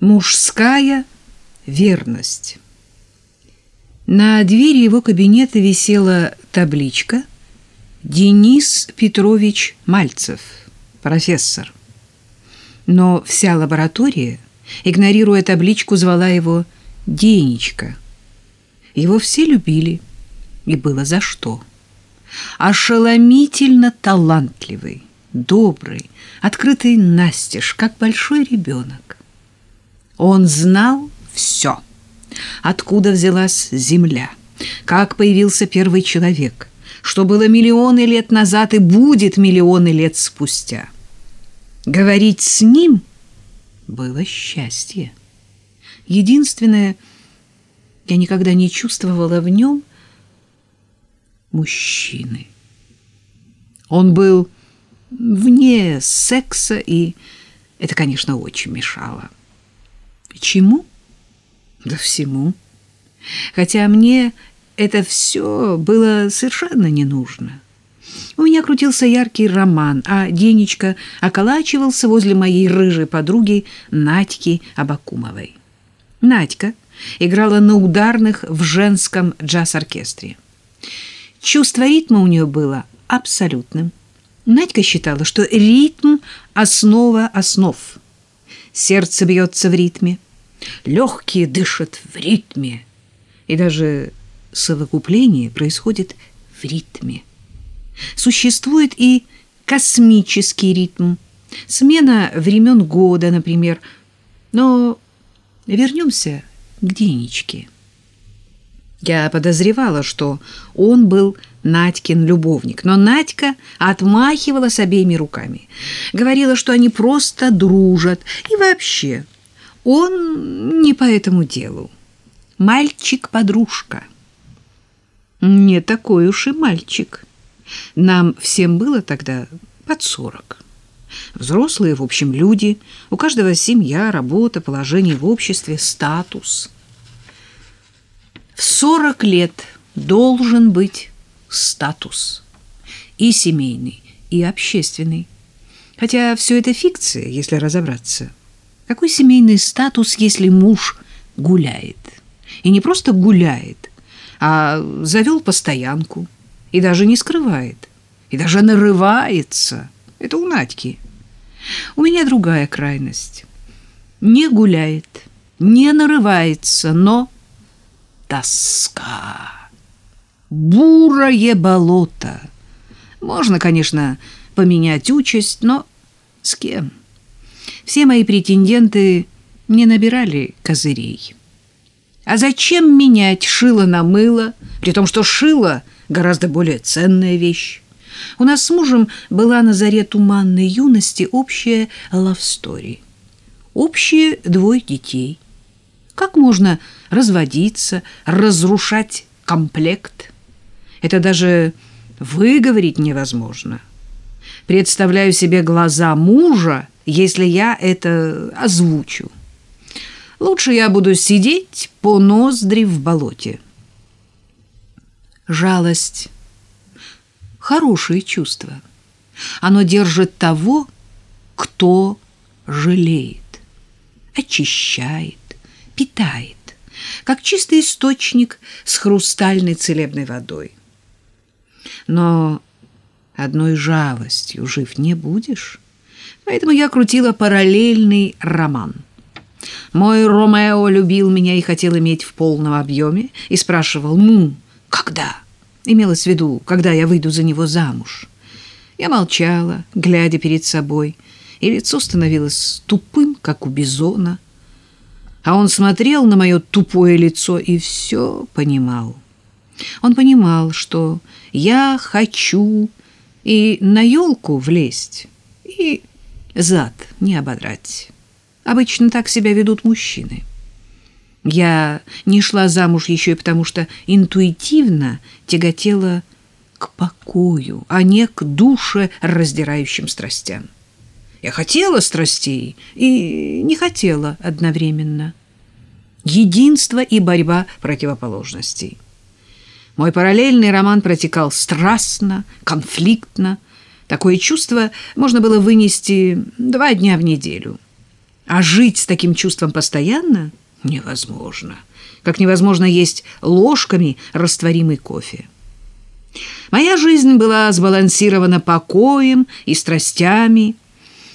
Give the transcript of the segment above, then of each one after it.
Мужская верность. На двери его кабинета висела табличка «Денис Петрович Мальцев, профессор». Но вся лаборатория, игнорируя табличку, звала его «Денечка». Его все любили, и было за что. Ошеломительно талантливый, добрый, открытый настежь, как большой ребенок. Он знал все. Откуда взялась земля, как появился первый человек, что было миллионы лет назад и будет миллионы лет спустя. Говорить с ним было счастье. Единственное, я никогда не чувствовала в нем мужчины. Он был вне секса, и это, конечно, очень мешало. Чему? Да всему. Хотя мне это все было совершенно не нужно. У меня крутился яркий роман, а Денечка околачивался возле моей рыжей подруги Надьки Абакумовой. Надька играла на ударных в женском джаз-оркестре. Чувство ритма у нее было абсолютным. Надька считала, что ритм – основа основ. Сердце бьется в ритме, легкие дышат в ритме, и даже совокупление происходит в ритме. Существует и космический ритм, смена времен года, например. Но вернемся к Денечке. Я подозревала, что он был Надькин любовник, но Надька отмахивалась обеими руками. Говорила, что они просто дружат. И вообще, он не по этому делу. Мальчик-подружка. Не такой уж и мальчик. Нам всем было тогда под сорок. Взрослые, в общем, люди, у каждого семья, работа, положение в обществе, статус. В сорок лет должен быть статус. И семейный, и общественный. Хотя все это фикция, если разобраться. Какой семейный статус, если муж гуляет? И не просто гуляет, а завел постоянку – и даже не скрывает, и даже нарывается. Это у Надьки. У меня другая крайность. Не гуляет, не нарывается, но тоска. Бурое болото. Можно, конечно, поменять участь, но с кем? Все мои претенденты не набирали козырей. А зачем менять шило на мыло, при том, что шило — гораздо более ценная вещь. У нас с мужем была на заре туманной юности общая лавстори. Общие двое детей. Как можно разводиться, разрушать комплект? Это даже выговорить невозможно. Представляю себе глаза мужа, если я это озвучу. Лучше я буду сидеть по ноздри в болоте жалость – хорошее чувство. Оно держит того, кто жалеет, очищает, питает, как чистый источник с хрустальной целебной водой. Но одной жалостью жив не будешь, поэтому я крутила параллельный роман. Мой Ромео любил меня и хотел иметь в полном объеме и спрашивал «Ну, когда?» Имелось в виду, когда я выйду за него замуж. Я молчала, глядя перед собой, и лицо становилось тупым, как у бизона. А он смотрел на мое тупое лицо и все понимал. Он понимал, что я хочу и на елку влезть, и зад не ободрать. Обычно так себя ведут мужчины. Я не шла замуж еще и потому, что интуитивно тяготела к покою, а не к душе раздирающим страстям. Я хотела страстей и не хотела одновременно. Единство и борьба противоположностей. Мой параллельный роман протекал страстно, конфликтно. Такое чувство можно было вынести два дня в неделю. А жить с таким чувством постоянно невозможно. Как невозможно есть ложками растворимый кофе. Моя жизнь была сбалансирована покоем и страстями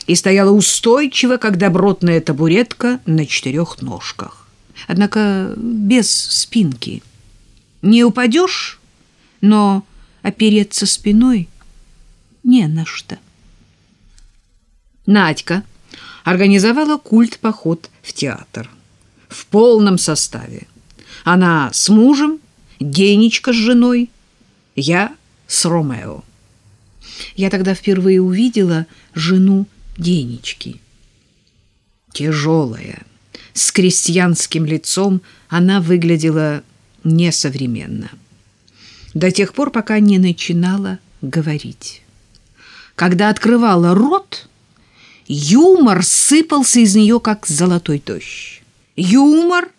и стояла устойчиво, как добротная табуретка на четырех ножках. Однако без спинки. Не упадешь, но опереться спиной не на что. Надька организовала культ-поход в театр в полном составе. Она с мужем, Денечка с женой, я с Ромео. Я тогда впервые увидела жену Денечки. Тяжелая, с крестьянским лицом, она выглядела несовременно. До тех пор, пока не начинала говорить. Когда открывала рот, юмор сыпался из нее, как золотой дождь. Юмор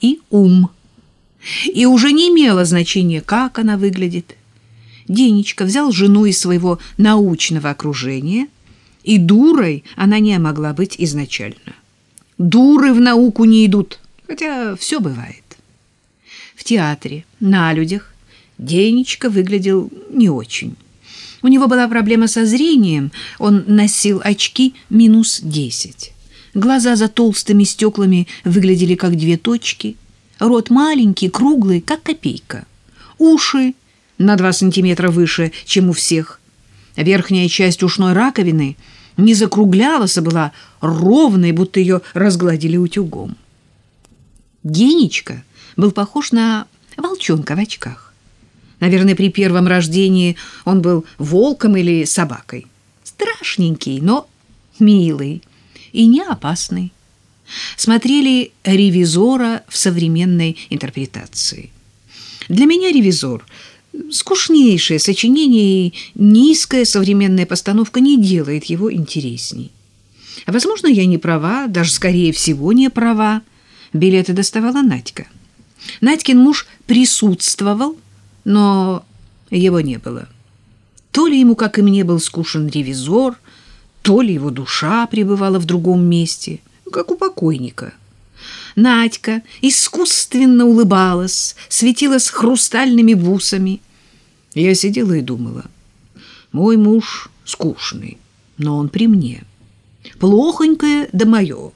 и ум. И уже не имело значения, как она выглядит. Денечка взял жену из своего научного окружения, и дурой она не могла быть изначально. Дуры в науку не идут, хотя все бывает. В театре, на людях, Денечка выглядел не очень. У него была проблема со зрением, он носил очки минус десять. Глаза за толстыми стеклами выглядели как две точки, рот маленький, круглый, как копейка. Уши на два сантиметра выше, чем у всех. Верхняя часть ушной раковины не закруглялась, а была ровной, будто ее разгладили утюгом. Генечка был похож на волчонка в очках. Наверное, при первом рождении он был волком или собакой. Страшненький, но милый и не опасный. Смотрели «Ревизора» в современной интерпретации. Для меня «Ревизор» — скучнейшее сочинение и низкая современная постановка не делает его интересней. Возможно, я не права, даже, скорее всего, не права. Билеты доставала Надька. Надькин муж присутствовал, но его не было. То ли ему, как и мне, был скушен ревизор, то ли его душа пребывала в другом месте, как у покойника. Надька искусственно улыбалась, светилась хрустальными бусами. Я сидела и думала, мой муж скучный, но он при мне. Плохонькое да мое.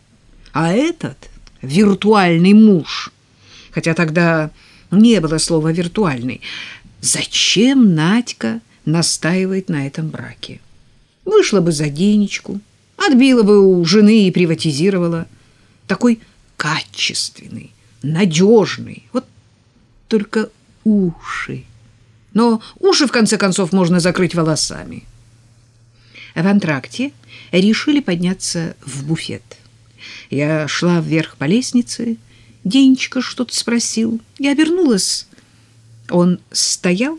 А этот виртуальный муж, хотя тогда не было слова «виртуальный». Зачем Надька настаивает на этом браке? Вышла бы за денечку, отбила бы у жены и приватизировала. Такой качественный, надежный. Вот только уши. Но уши, в конце концов, можно закрыть волосами. В антракте решили подняться в буфет. Я шла вверх по лестнице, Денечка что-то спросил. Я обернулась. Он стоял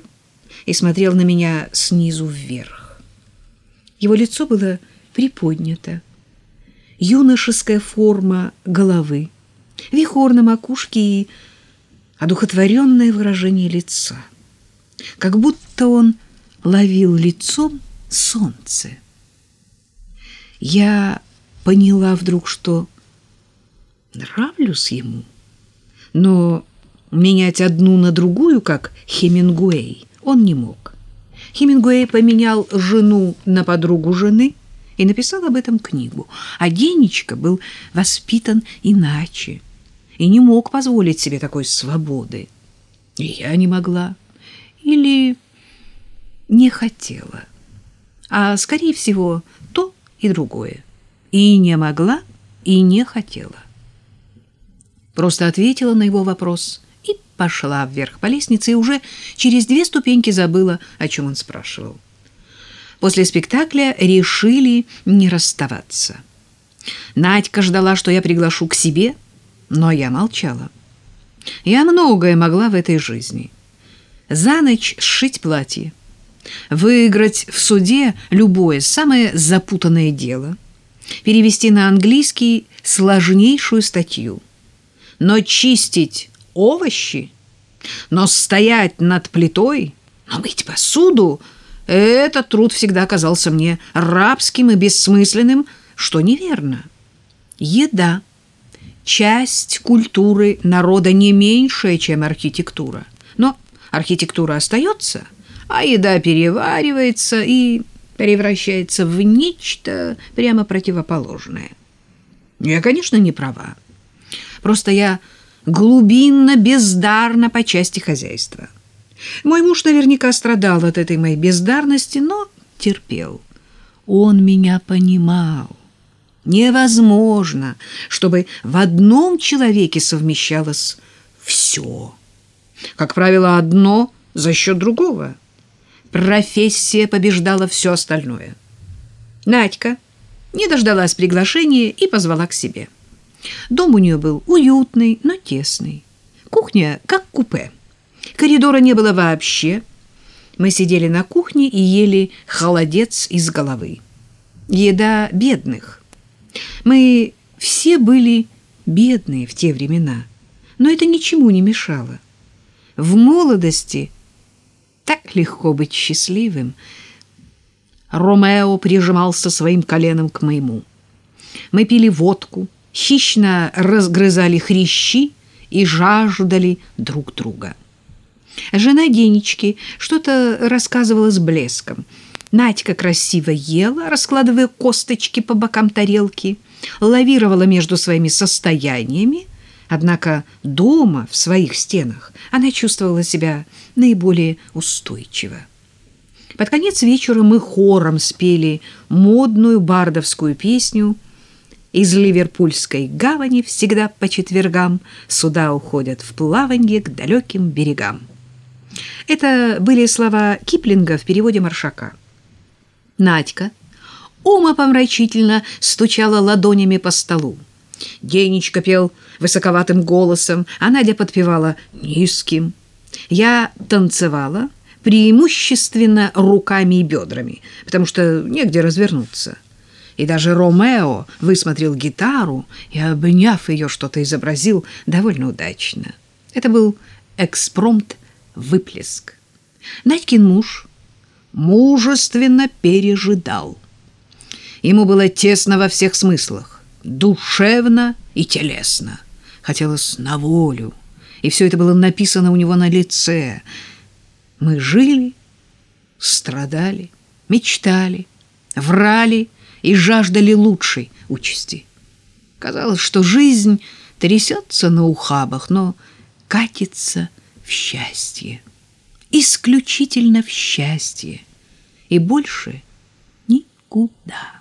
и смотрел на меня снизу вверх. Его лицо было приподнято. Юношеская форма головы, вихор на макушке и одухотворенное выражение лица. Как будто он ловил лицом солнце. Я поняла вдруг, что нравлюсь ему но менять одну на другую, как Хемингуэй, он не мог. Хемингуэй поменял жену на подругу жены и написал об этом книгу. А Денечка был воспитан иначе и не мог позволить себе такой свободы. И я не могла. Или не хотела. А, скорее всего, то и другое. И не могла, и не хотела просто ответила на его вопрос и пошла вверх по лестнице и уже через две ступеньки забыла, о чем он спрашивал. После спектакля решили не расставаться. Надька ждала, что я приглашу к себе, но я молчала. Я многое могла в этой жизни. За ночь сшить платье, выиграть в суде любое самое запутанное дело, перевести на английский сложнейшую статью, но чистить овощи, но стоять над плитой, но мыть посуду — этот труд всегда казался мне рабским и бессмысленным, что неверно. Еда – часть культуры народа не меньшая, чем архитектура. Архитектура остается, а еда переваривается и превращается в нечто прямо противоположное. Я, конечно, не права. Просто я глубинно бездарна по части хозяйства. Мой муж наверняка страдал от этой моей бездарности, но терпел. Он меня понимал. Невозможно, чтобы в одном человеке совмещалось все. Как правило, одно за счет другого. Профессия побеждала все остальное. Надька не дождалась приглашения и позвала к себе. Дом у нее был уютный, но тесный. Кухня как купе. Коридора не было вообще. Мы сидели на кухне и ели холодец из головы. Еда бедных. Мы все были бедные в те времена, но это ничему не мешало. В молодости так легко быть счастливым. Ромео прижимался своим коленом к моему. Мы пили водку, хищно разгрызали хрящи и жаждали друг друга. Жена Денечки что-то рассказывала с блеском. Надька красиво ела, раскладывая косточки по бокам тарелки, лавировала между своими состояниями, однако дома, в своих стенах, она чувствовала себя наиболее устойчиво. Под конец вечера мы хором спели модную бардовскую песню из Ливерпульской гавани всегда по четвергам суда уходят в плаванье к далеким берегам. Это были слова Киплинга в переводе Маршака. Надька умопомрачительно стучала ладонями по столу. Денечка пел высоковатым голосом, а Надя подпевала низким. Я танцевала преимущественно руками и бедрами, потому что негде развернуться. И даже Ромео высмотрел гитару и, обняв ее, что-то изобразил довольно удачно. Это был экспромт выплеск. Надькин муж мужественно пережидал. Ему было тесно во всех смыслах, душевно и телесно. Хотелось на волю, и все это было написано у него на лице. Мы жили, страдали, мечтали, врали и жаждали лучшей участи. Казалось, что жизнь трясется на ухабах, но катится в счастье, исключительно в счастье, и больше никуда.